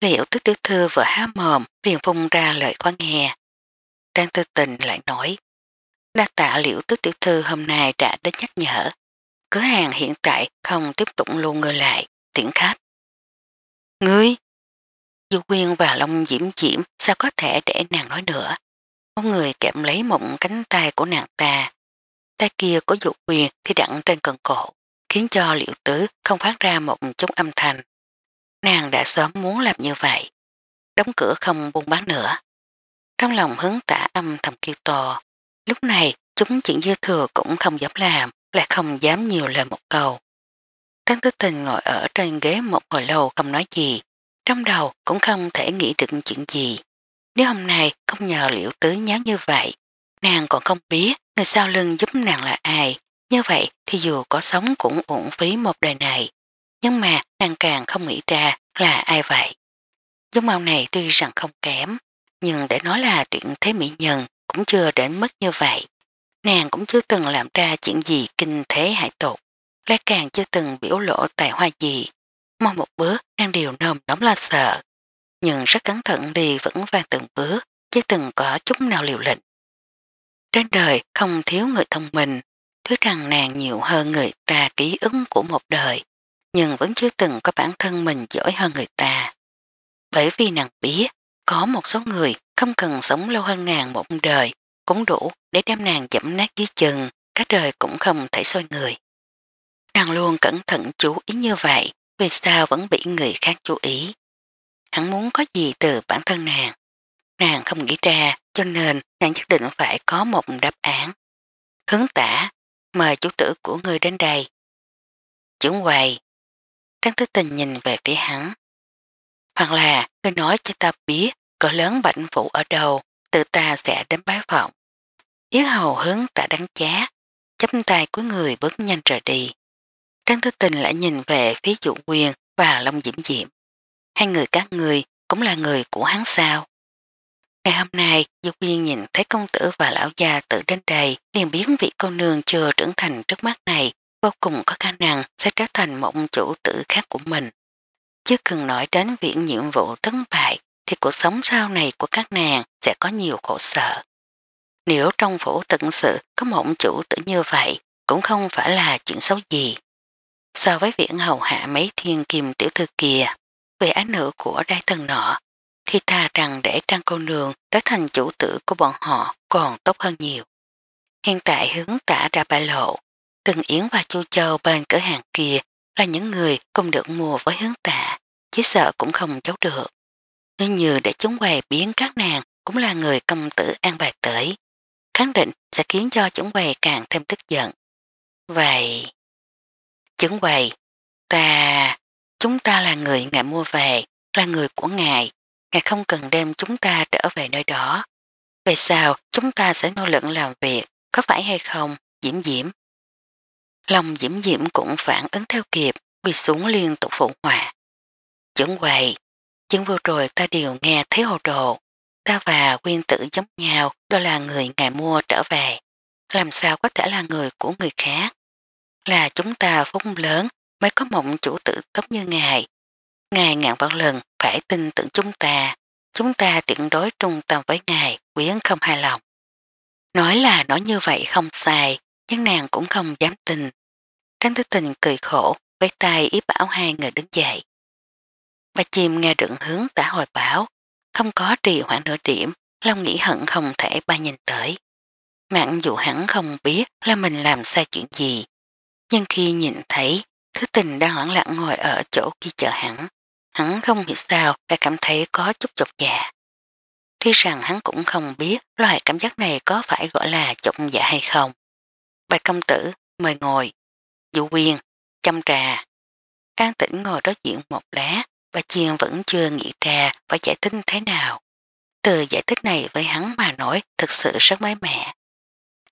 Liệu tức tiểu thư vừa há mồm liền phung ra lời khoáng nghe. Trang tư tình lại nói. Đa tạ liệu tức tiểu thư hôm nay đã đến nhắc nhở. Cửa hàng hiện tại không tiếp tục luôn ngơi lại, tiễn khách. Ngươi! Du Quyên và Long Diễm Diễm sao có thể để nàng nói nữa. Một người kẹm lấy một cánh tay của nàng ta. Tay kia có dụ Quyên thì đặn trên cần cổ khiến cho liễu tử không phát ra một chút âm thanh. Nàng đã sớm muốn làm như vậy, đóng cửa không buông bán nữa. Trong lòng hướng tả âm thầm kêu to, lúc này chúng chuyện dư thừa cũng không dám làm, lại không dám nhiều lời một câu. Trang tư tình ngồi ở trên ghế một hồi lâu không nói gì, trong đầu cũng không thể nghĩ được chuyện gì. Nếu hôm nay không nhờ liễu tứ nháo như vậy, nàng còn không biết người sau lưng giúp nàng là ai, như vậy thì dù có sống cũng uổng phí một đời này, nhưng mà nàng càng không nghĩ ra là ai vậy. Giống màu này tuy rằng không kém, nhưng để nói là tuyển thế mỹ nhân cũng chưa đến mức như vậy. Nàng cũng chưa từng làm ra chuyện gì kinh thế hải tục, lại càng chưa từng biểu lộ tài hoa gì. Mong một bước nàng đều nồng đóng lo sợ, nhưng rất cẩn thận đi vẫn vàng từng bước, chứ từng có chút nào liều lĩnh. Trên đời không thiếu người thông minh, Thứ rằng nàng nhiều hơn người ta ký ứng của một đời, nhưng vẫn chưa từng có bản thân mình giỏi hơn người ta. Bởi vì nàng biết, có một số người không cần sống lâu hơn nàng một đời, cũng đủ để đem nàng dẫm nát dưới chân cả đời cũng không thể xoay người. Nàng luôn cẩn thận chú ý như vậy, vì sao vẫn bị người khác chú ý. Hắn muốn có gì từ bản thân nàng. Nàng không nghĩ ra, cho nên nàng nhất định phải có một đáp án. Hướng tả mời chủ tử của người đến đây. Chứng quầy. Trang thức tình nhìn về phía hắn. Hoặc là người nói cho ta biết có lớn bệnh phụ ở đâu, tự ta sẽ đến bái phỏng. Yến hầu hướng tạ đắng chá, chấp tay của người bước nhanh rời đi. Trang thức tình lại nhìn về phía dụ quyền và Long Diễm Diễm. Hai người các người cũng là người của hắn sao? Ngày hôm nay, Dục Viên nhìn thấy công tử và lão già tự đến đây, liền biến vị cô nương chưa trưởng thành trước mắt này, vô cùng có khả năng sẽ trở thành một chủ tử khác của mình. Chứ cần nói đến việc nhiệm vụ thất bại, thì cuộc sống sau này của các nàng sẽ có nhiều khổ sở. Nếu trong phủ tận sự có một chủ tử như vậy, cũng không phải là chuyện xấu gì. So với viện hầu hạ mấy thiên kim tiểu thư kia, về án nữ của đai thần nọ thì thà rằng để trang cô nương trở thành chủ tử của bọn họ còn tốt hơn nhiều. Hiện tại hướng tả ra bại lộ, từng Yến và Chu Châu bên cửa hàng kia là những người cùng được mua với hướng tạ, chỉ sợ cũng không giấu được. Nếu như để chúng quầy biến các nàng cũng là người công tử an bài tới, khẳng định sẽ khiến cho chúng quầy càng thêm tức giận. Vậy, chúng quầy, ta, chúng ta là người ngại mua về, là người của ngài, Ngài không cần đem chúng ta trở về nơi đó. Về sao chúng ta sẽ nỗ lực làm việc, có phải hay không, Diễm Diễm? Lòng Diễm Diễm cũng phản ứng theo kịp, bị xuống liên tục phụ họa. Chẳng quầy, chuyện vô rồi ta đều nghe thấy hồ đồ. Ta và quyên tử giống nhau, đó là người ngài mua trở về. Làm sao có thể là người của người khác? Là chúng ta phúc lớn mới có mộng chủ tử tốt như ngài, Ngài ngàn vạn lần phải tin tưởng chúng ta, chúng ta tuyệt đối trung tâm với Ngài, quyến không hài lòng. Nói là nói như vậy không sai, nhưng nàng cũng không dám tin. Tránh thức tình cười khổ, với tay ý bảo hai người đứng dậy. Bà chìm nghe đựng hướng tả hồi bảo, không có trì hoãn nửa điểm, Long nghĩ hận không thể ba nhìn tới. Mặn dù hắn không biết là mình làm sai chuyện gì, nhưng khi nhìn thấy, thứ tình đang hoảng lặng ngồi ở chỗ khi chờ hắn, hắn không hiểu sao lại cảm thấy có chút chột dạ. Tuy rằng hắn cũng không biết loại cảm giác này có phải gọi là chột dạ hay không. Bạch công tử, mời ngồi. Dụ quyên, chăm trà. An tĩnh ngồi đối diện một lát, bà Chiên vẫn chưa nghĩ ra và giải thích thế nào. Từ giải thích này với hắn mà nói thực sự rất mới mẻ.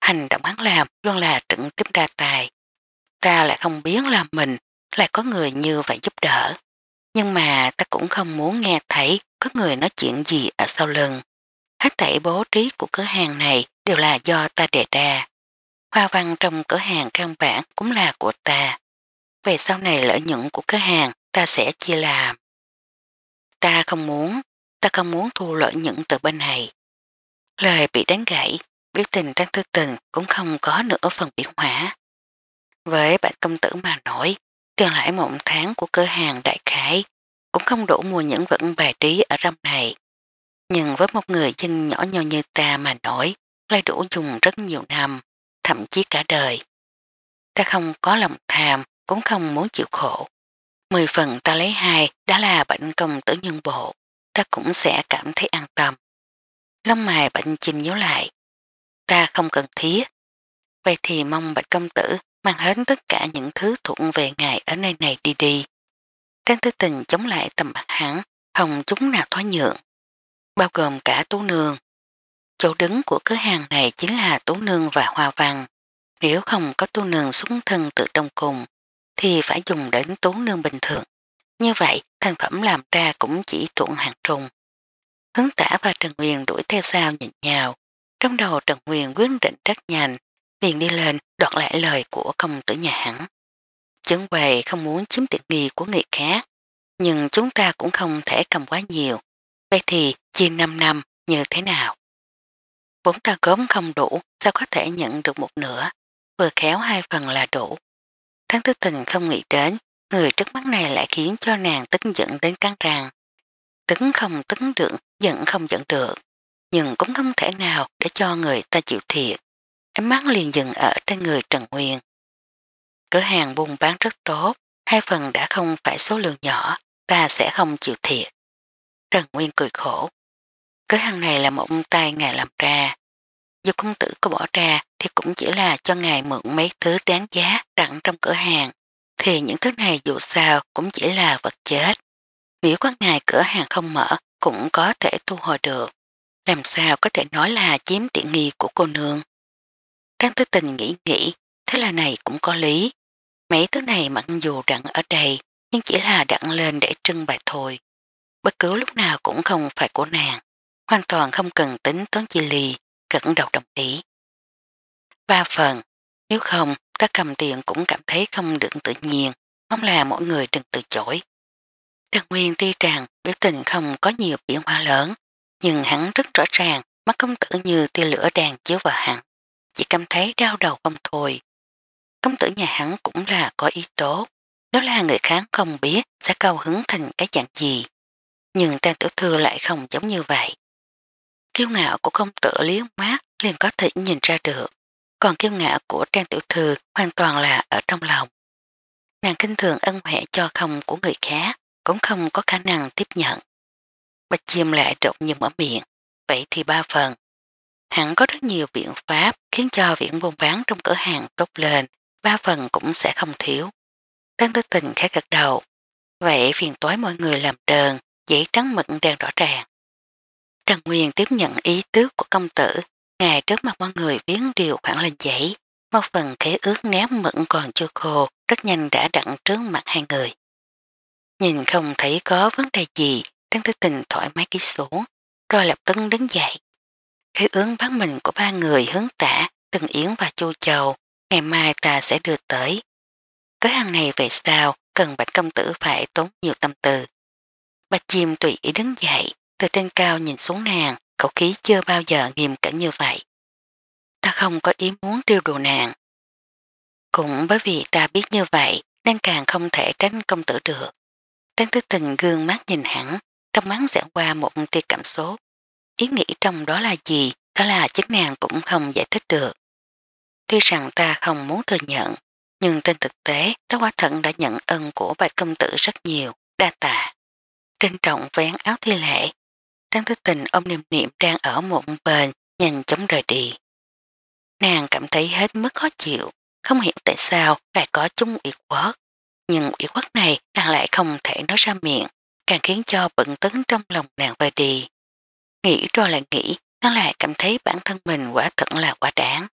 Hành động hắn làm luôn là trận tiếp đa tài. Ta lại không biết là mình, lại có người như vậy giúp đỡ. Nhưng mà ta cũng không muốn nghe thấy có người nói chuyện gì ở sau lưng. Hết thảy bố trí của cửa hàng này đều là do ta đề ra. Hoa văn trong cửa hàng căn bản cũng là của ta. Về sau này lợi nhuận của cửa hàng ta sẽ chia làm. Ta không muốn, ta không muốn thu lợi nhuận từ bên này. Lời bị đánh gãy, biểu tình trang thư tình cũng không có nửa phần biến hóa. Với bạn công tử mà nổi, tiền lãi một tháng của cửa hàng đại khái cũng không đủ mua những vật bài trí ở trong này. Nhưng với một người dinh nhỏ nhò như ta mà nổi, lại đủ dùng rất nhiều năm, thậm chí cả đời. Ta không có lòng tham, cũng không muốn chịu khổ. Mười phần ta lấy hai đã là bệnh công tử nhân bộ, ta cũng sẽ cảm thấy an tâm. Lông mài bệnh chim nhớ lại. Ta không cần thiết. Vậy thì mong bệnh công tử mang hết tất cả những thứ thuận về ngài ở nơi này đi đi. Trang tư tình chống lại tầm mặt hắn, không chúng nào thoái nhượng, bao gồm cả tú nương. Chỗ đứng của cửa hàng này chính là tú nương và hoa văn. Nếu không có tú nương xuống thân từ đông cùng, thì phải dùng đến tú nương bình thường. Như vậy, thành phẩm làm ra cũng chỉ thuận hàng trùng. Hướng tả và Trần Nguyên đuổi theo sao nhìn nhau. Trong đầu Trần Nguyên quyết định rất nhanh, liền đi lên đoạt lại lời của công tử nhà hắn. Chứng về không muốn chiếm tiện nghi của người khác, nhưng chúng ta cũng không thể cầm quá nhiều. Vậy thì chia 5 năm như thế nào? Vốn ta gốm không đủ, sao có thể nhận được một nửa, vừa khéo hai phần là đủ. Tháng thứ tình không nghĩ đến, người trước mắt này lại khiến cho nàng tức giận đến căng ràng. Tứng không tứng được, giận không giận được, nhưng cũng không thể nào để cho người ta chịu thiệt. Em mắt liền dừng ở trên người Trần Nguyên. Cửa hàng buôn bán rất tốt, hai phần đã không phải số lượng nhỏ, ta sẽ không chịu thiệt. Trần Nguyên cười khổ. Cửa hàng này là một tay ngài làm ra. Dù công tử có bỏ ra thì cũng chỉ là cho ngài mượn mấy thứ đáng giá đặng trong cửa hàng. Thì những thứ này dù sao cũng chỉ là vật chết. Nếu có ngài cửa hàng không mở cũng có thể thu hồi được. Làm sao có thể nói là chiếm tiện nghi của cô nương đang tư tình nghĩ nghĩ, thế là này cũng có lý. Mấy thứ này mặc dù đặn ở đây, nhưng chỉ là đặn lên để trưng bày thôi. Bất cứ lúc nào cũng không phải của nàng, hoàn toàn không cần tính toán chi lì, cẩn đầu đồng ý. Ba phần, nếu không, ta cầm tiền cũng cảm thấy không được tự nhiên, mong là mỗi người đừng từ chối. Trần Nguyên tuy rằng biểu tình không có nhiều biến hóa lớn, nhưng hắn rất rõ ràng mắt công tử như tia lửa đàn chiếu vào hắn chỉ cảm thấy đau đầu không thôi. Công tử nhà hắn cũng là có ý tốt, đó là người kháng không biết sẽ cao hứng thành cái dạng gì. Nhưng Trang Tiểu Thư lại không giống như vậy. Kiêu ngạo của công tử liếc mát liền có thể nhìn ra được, còn kiêu ngạo của Trang Tiểu Thư hoàn toàn là ở trong lòng. Nàng kinh thường ân huệ cho không của người khác, cũng không có khả năng tiếp nhận. Bạch chim lại đột nhiên mở miệng, vậy thì ba phần. Hắn có rất nhiều biện pháp khiến cho viễn buôn bán trong cửa hàng tốt lên, ba phần cũng sẽ không thiếu. Đang tư tình khẽ gật đầu. Vậy phiền tối mọi người làm đơn, giấy trắng mực đen rõ ràng. Trần Nguyên tiếp nhận ý tứ của công tử, ngài trước mặt mọi người viết điều khoản lên giấy, một phần khế ướt ném mực còn chưa khô, rất nhanh đã đặn trước mặt hai người. Nhìn không thấy có vấn đề gì, Trang Tư Tình thoải mái ký xuống, rồi lập tức đứng dậy, khi ứng bắn mình của ba người hướng tả, từng Yến và Chu Châu, ngày mai ta sẽ đưa tới. Cứ hàng này về sao, cần bạch công tử phải tốn nhiều tâm tư. Bạch chim tùy ý đứng dậy, từ trên cao nhìn xuống nàng, khẩu khí chưa bao giờ nghiêm cẩn như vậy. Ta không có ý muốn trêu đùa nàng. Cũng bởi vì ta biết như vậy, nên càng không thể tránh công tử được. Trang thức tình gương mắt nhìn hẳn, trong mắt sẽ qua một tia cảm xúc ý nghĩ trong đó là gì, đó là chính nàng cũng không giải thích được. Tuy rằng ta không muốn thừa nhận, nhưng trên thực tế ta quả thận đã nhận ơn của bạch công tử rất nhiều, đa tạ. Trên trọng vén áo thi lệ, Trang thức tình ôm niềm niệm đang ở một bên, nhanh chóng rời đi. Nàng cảm thấy hết mức khó chịu, không hiểu tại sao lại có chung ủy quốc. Nhưng ủy quốc này nàng lại không thể nói ra miệng, càng khiến cho bận tấn trong lòng nàng vơi đi. Nghĩ rồi lại nghĩ, nó lại cảm thấy bản thân mình quả thật là quả đáng.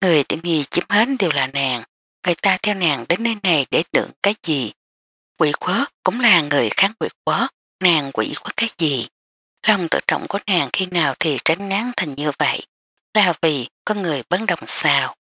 Người tiện nghi chiếm hết đều là nàng, người ta theo nàng đến nơi này để tưởng cái gì. Quỷ quớ cũng là người kháng quỷ quớ, nàng quỷ quớ cái gì. Lòng tự trọng của nàng khi nào thì tránh nán thành như vậy, là vì có người bất đồng sao.